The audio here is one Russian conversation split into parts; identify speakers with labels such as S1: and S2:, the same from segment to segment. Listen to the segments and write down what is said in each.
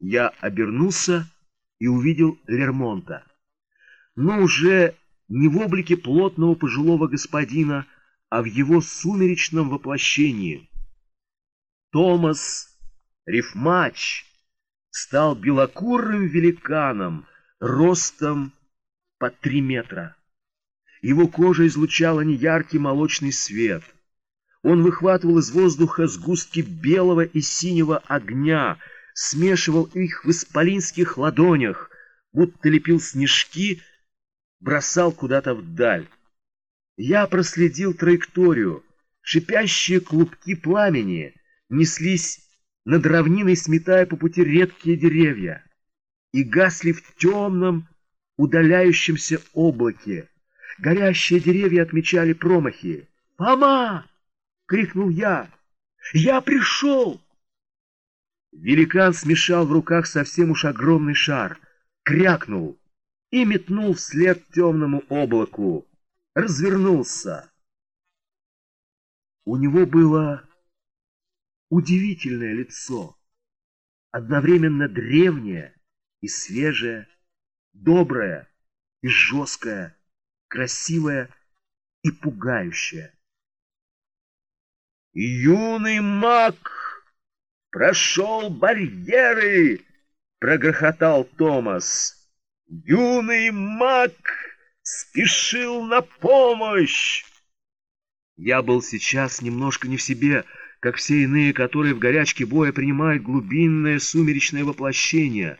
S1: Я обернулся и увидел Лермонта. Но уже не в облике плотного пожилого господина, а в его сумеречном воплощении. Томас Рифмач стал белокурым великаном, ростом по три метра. Его кожа излучала неяркий молочный свет. Он выхватывал из воздуха сгустки белого и синего огня, смешивал их в исполинских ладонях, будто лепил снежки, бросал куда-то вдаль. Я проследил траекторию. Шипящие клубки пламени неслись над равниной, сметая по пути редкие деревья, и гасли в темном, удаляющемся облаке. Горящие деревья отмечали промахи. «Мама!» — крикнул я. «Я пришел!» Великан смешал в руках совсем уж огромный шар, крякнул и метнул вслед темному облаку. Развернулся. У него было удивительное лицо, одновременно древнее и свежее, доброе и жесткое, красивое и пугающее. «Юный маг прошел барьеры!» — прогрохотал Томас. «Юный маг спешил на помощь!» Я был сейчас немножко не в себе, как все иные, которые в горячке боя принимают глубинное сумеречное воплощение.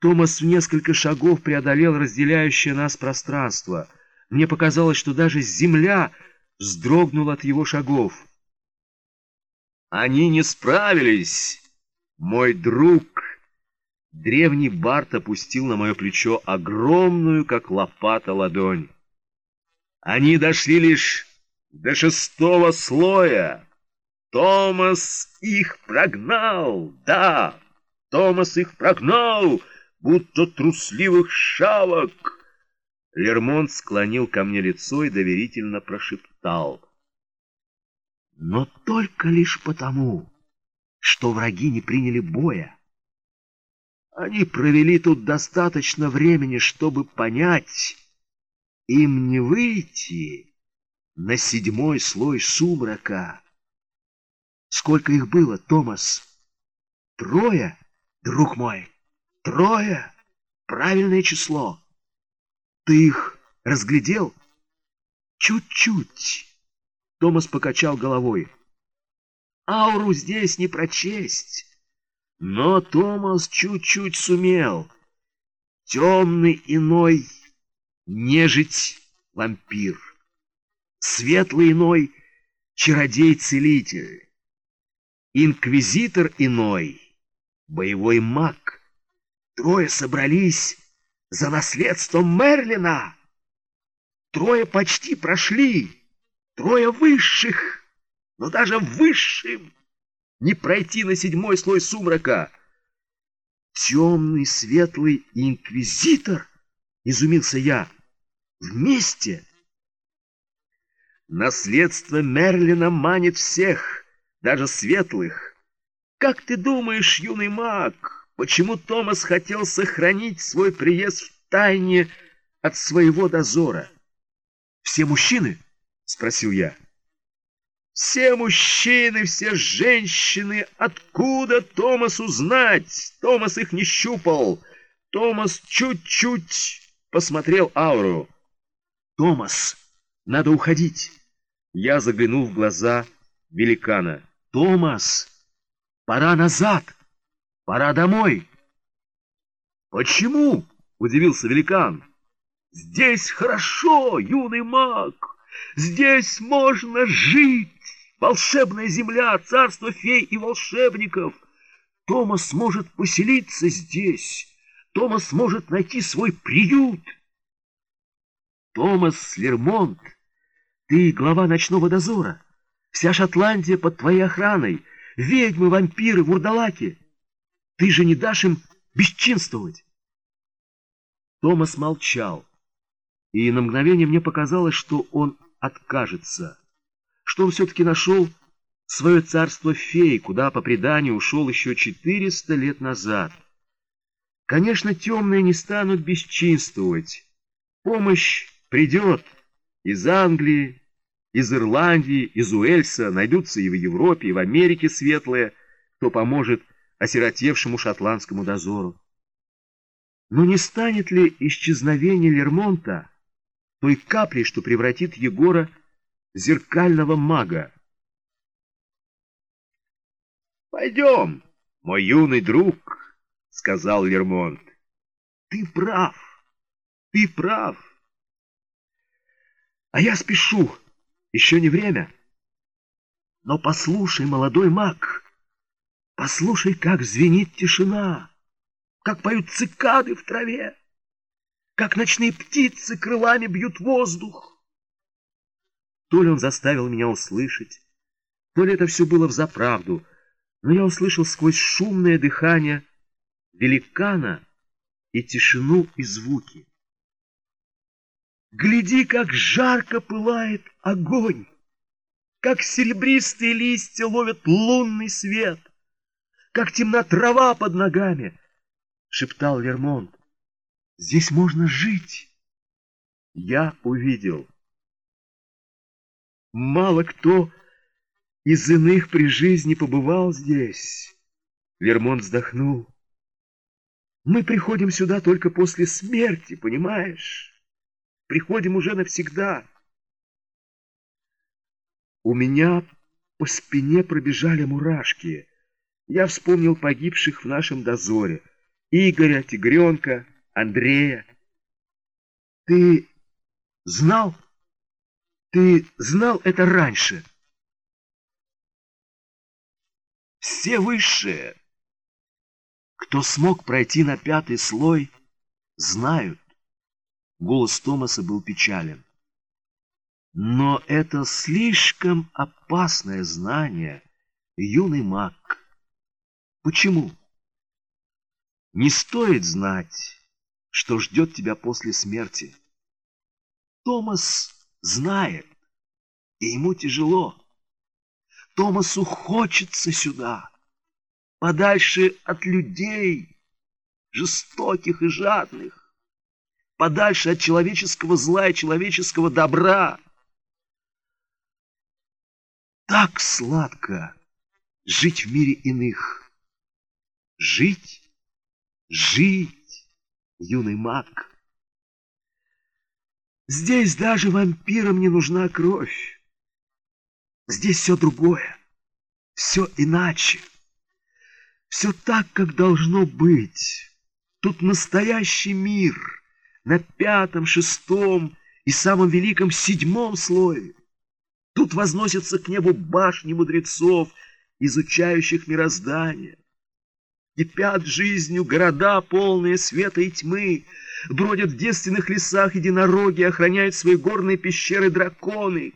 S1: Томас в несколько шагов преодолел разделяющее нас пространство. Мне показалось, что даже земля вздрогнула от его шагов. «Они не справились, мой друг!» Древний Барт опустил на мое плечо огромную, как лопата, ладонь. «Они дошли лишь до шестого слоя!» Томас их прогнал, да, Томас их прогнал, будто трусливых шавок. Лермонт склонил ко мне лицо и доверительно прошептал. Но только лишь потому, что враги не приняли боя. Они провели тут достаточно времени, чтобы понять, им не выйти на седьмой слой сумрака. Сколько их было, Томас? Трое, друг мой, трое. Правильное число. Ты их разглядел? Чуть-чуть. Томас покачал головой. Ауру здесь не прочесть. Но Томас чуть-чуть сумел. Темный иной нежить вампир. Светлый иной чародей-целитель. Инквизитор иной, боевой маг. Трое собрались за наследством Мерлина. Трое почти прошли, трое высших, но даже высшим не пройти на седьмой слой сумрака. Темный, светлый инквизитор, изумился я, вместе. Наследство Мерлина манит всех — даже светлых. Как ты думаешь, юный маг, почему Томас хотел сохранить свой приезд в тайне от своего дозора? Все мужчины? Спросил я. Все мужчины, все женщины, откуда Томас узнать? Томас их не щупал. Томас чуть-чуть посмотрел ауру. Томас, надо уходить. Я заглянул в глаза великана. «Томас, пора назад, пора домой». «Почему?» — удивился великан. «Здесь хорошо, юный маг, здесь можно жить. Волшебная земля, царство фей и волшебников. Томас может поселиться здесь, Томас может найти свой приют». «Томас Лермонт, ты глава ночного дозора». Вся Шотландия под твоей охраной. Ведьмы, вампиры, вурдалаки. Ты же не дашь им бесчинствовать. Томас молчал, и на мгновение мне показалось, что он откажется, что он все-таки нашел свое царство фей, куда, по преданию, ушел еще четыреста лет назад — Конечно, темные не станут бесчинствовать. Помощь придет из Англии, из Ирландии, из Уэльса, найдутся и в Европе, и в Америке светлые, кто поможет осиротевшему шотландскому дозору. Но не станет ли исчезновение Лермонта той каплей, что превратит Егора в зеркального мага? «Пойдем, мой юный друг», — сказал Лермонт. «Ты прав, ты прав. А я спешу, еще не время. Но послушай, молодой маг, послушай, как звенит тишина» как поют цикады в траве, как ночные птицы крылами бьют воздух. То ли он заставил меня услышать, то ли это все было взаправду, но я услышал сквозь шумное дыхание великана и тишину и звуки. Гляди, как жарко пылает огонь, как серебристые листья ловят лунный свет, как темна трава под ногами — шептал Лермонт. Здесь можно жить. Я увидел. Мало кто из иных при жизни побывал здесь. Лермонт вздохнул. Мы приходим сюда только после смерти, понимаешь? Приходим уже навсегда. У меня по спине пробежали мурашки. Я вспомнил погибших в нашем дозоре — Игоря, Тигренка, Андрея. Ты знал? Ты знал это раньше? Все высшие, кто смог пройти на пятый слой, знают. Голос Томаса был печален. Но это слишком опасное знание, юный маг. Почему? Не стоит знать, что ждет тебя после смерти. Томас знает, и ему тяжело. Томасу хочется сюда, подальше от людей, жестоких и жадных, подальше от человеческого зла и человеческого добра. Так сладко жить в мире иных, жить жить, юный маг. Здесь даже вампирам не нужна кровь. Здесь все другое, все иначе. Все так, как должно быть. Тут настоящий мир на пятом, шестом и самом великом седьмом слое. Тут возносятся к небу башни мудрецов, изучающих мироздание. Кипят жизнью города, полные света и тьмы. Бродят в девственных лесах единороги, охраняют свои горные пещеры драконы.